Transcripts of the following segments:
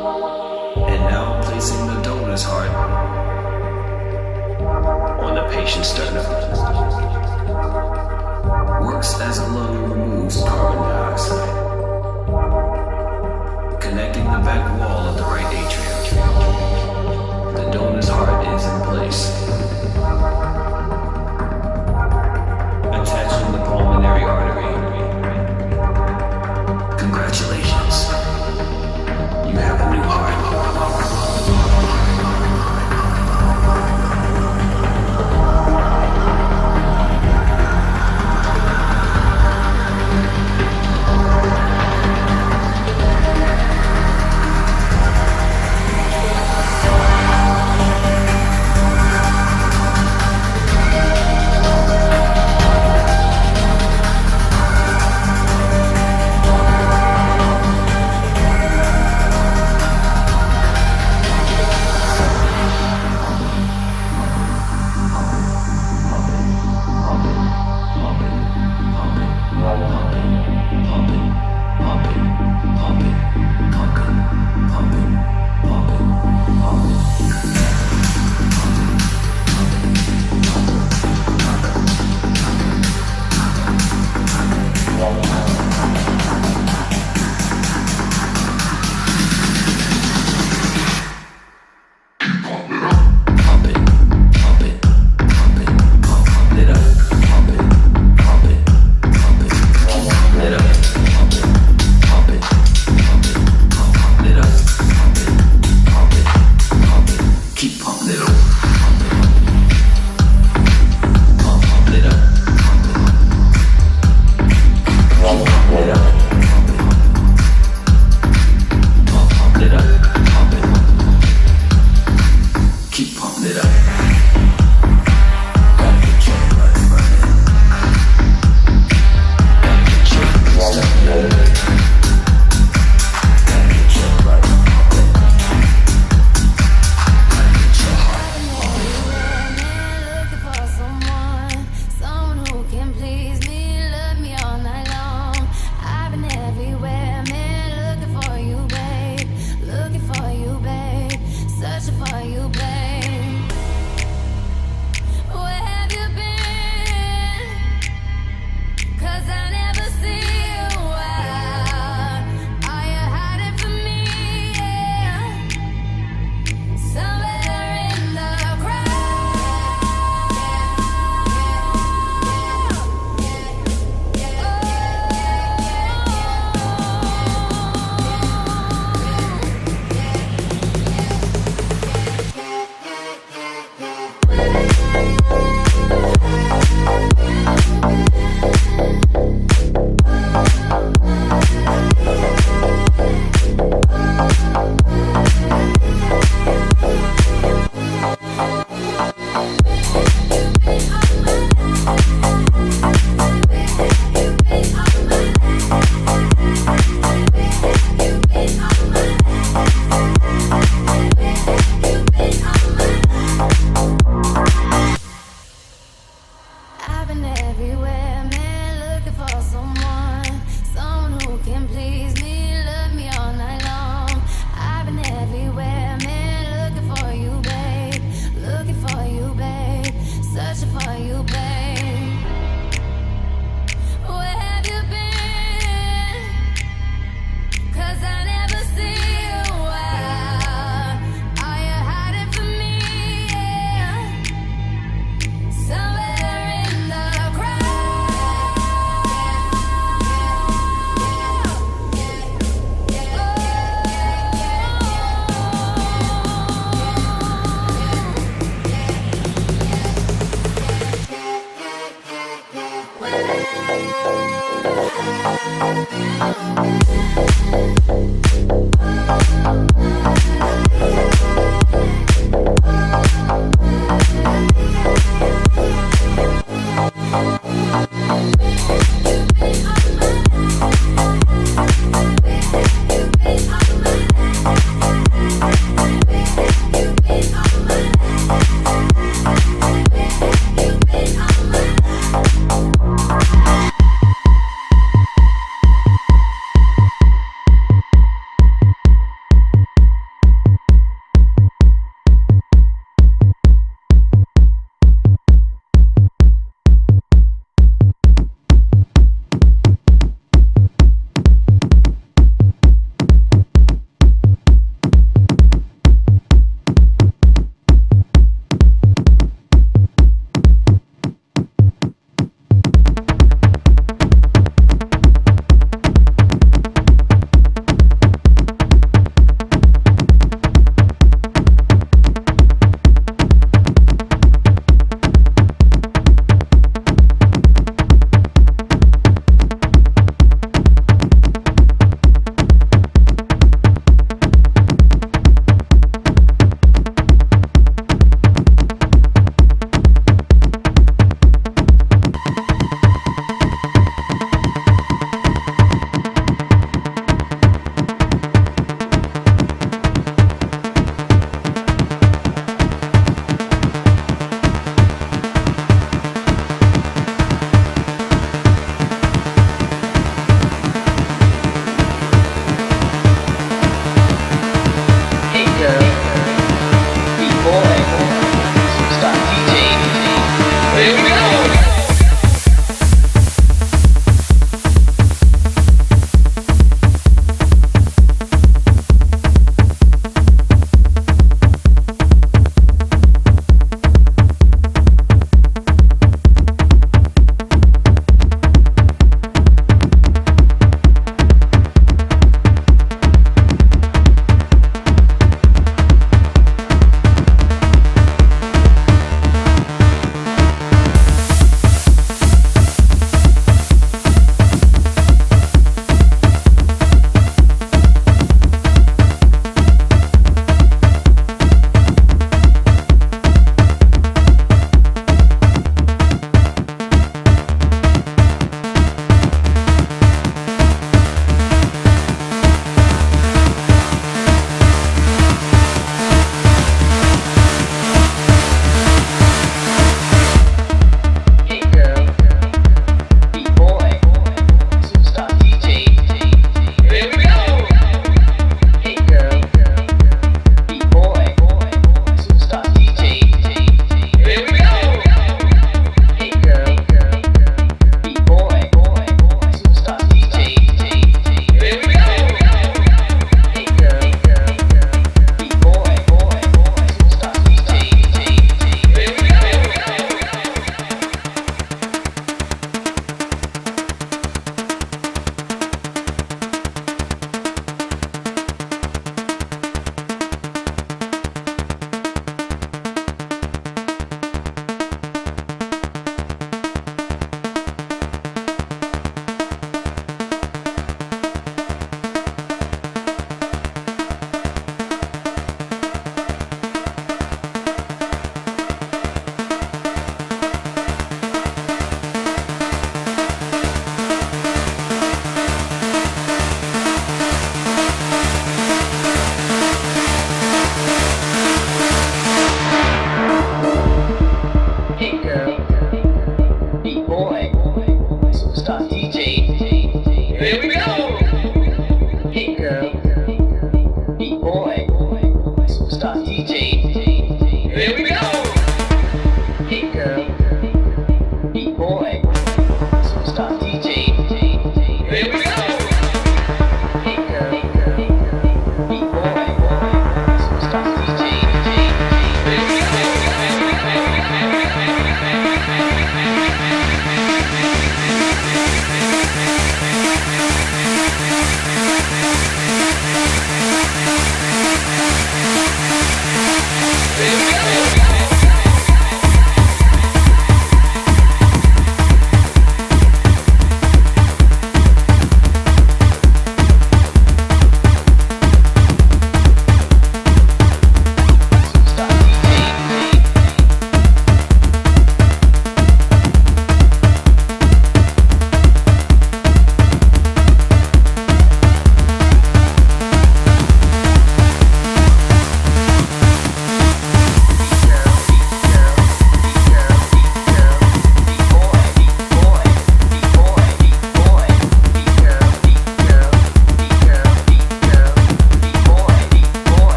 And now placing the donor's heart on the patient's sternum. Works as a lung and removes carbon dioxide.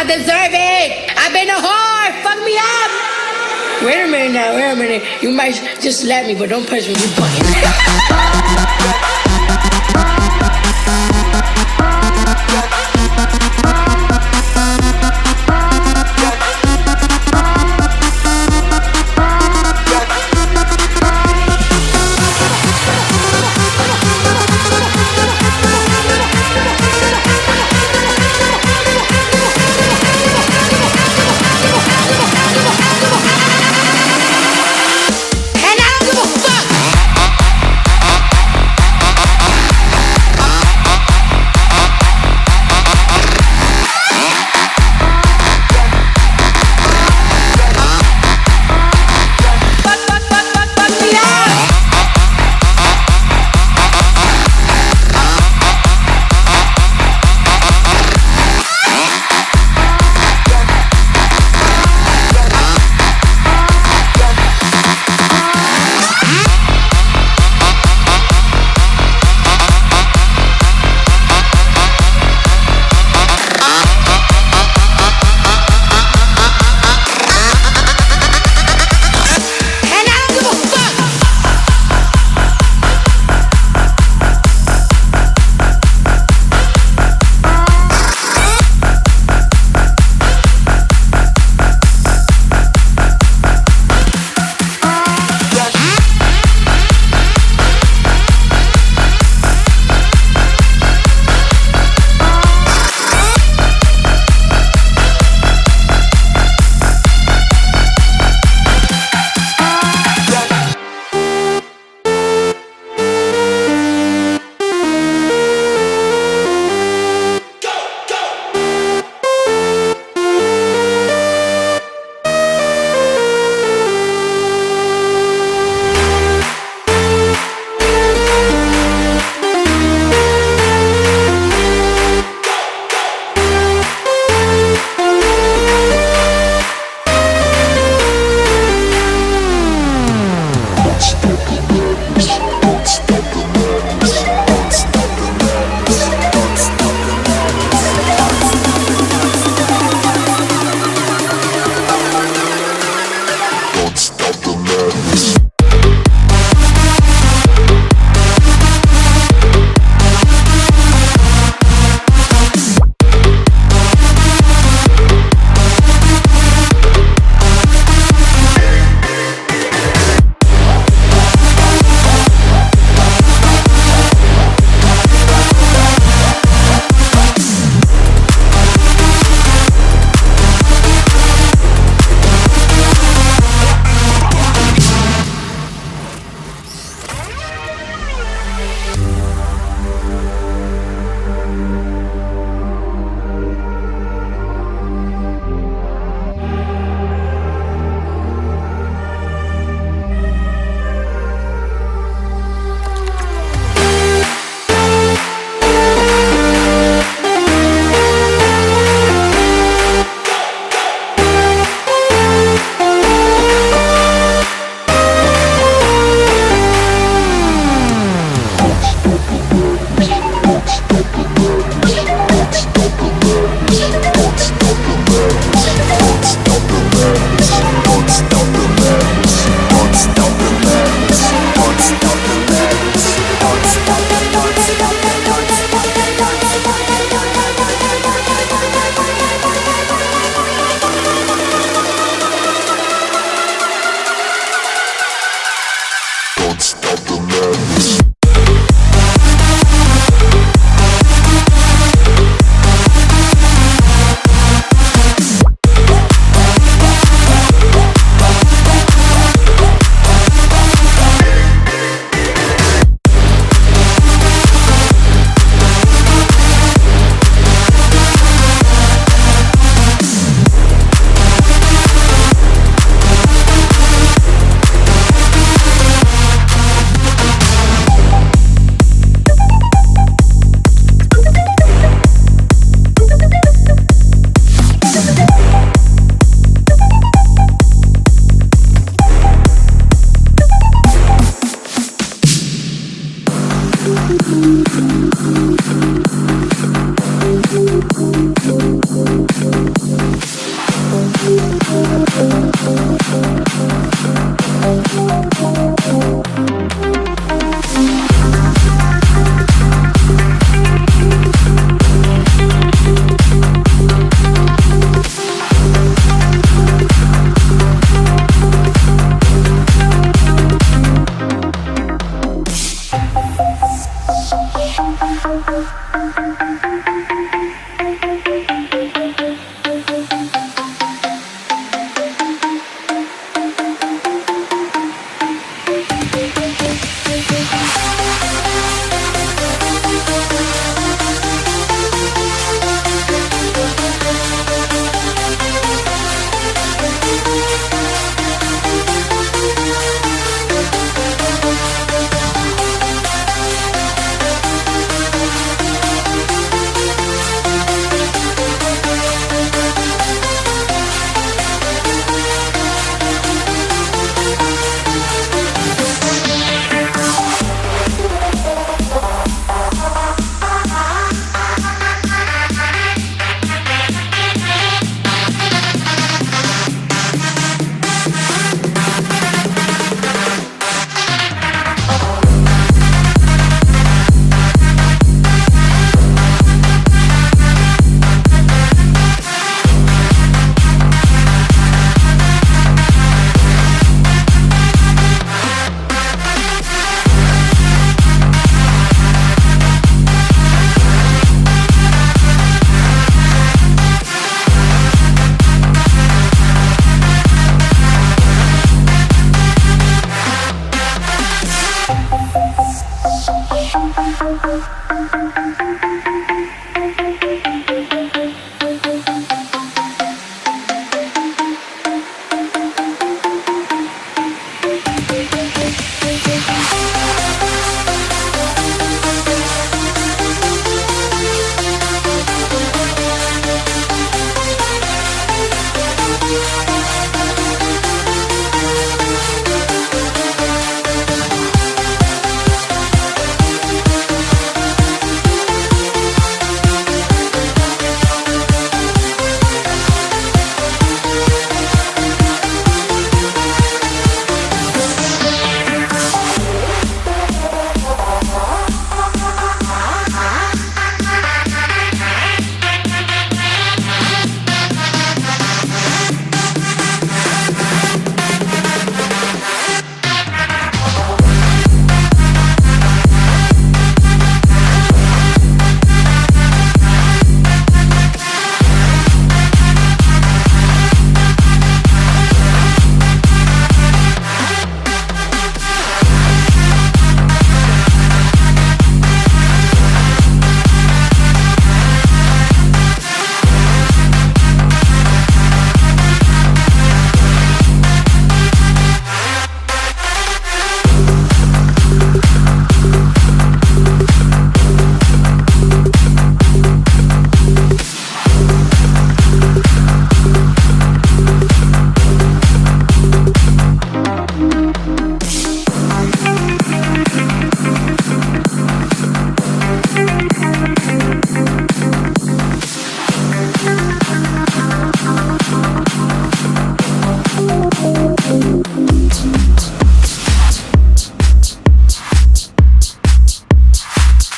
I deserve it. I've been a whore. Fuck me up. Wait a minute now. Wait a minute. You might just slap me, but don't punch me. You bugging.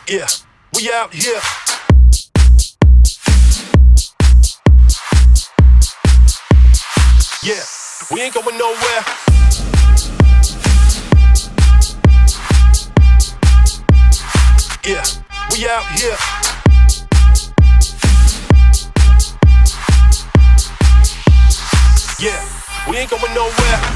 Yeah, we out here. Yeah, we ain't going nowhere. Yeah, we out here. Yeah, we ain't going nowhere.